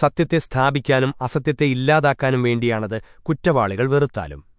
സത്യത്തെ സ്ഥാപിക്കാനും അസത്യത്തെ ഇല്ലാതാക്കാനും വേണ്ടിയാണത് കുറ്റവാളികൾ വെറുത്താലും.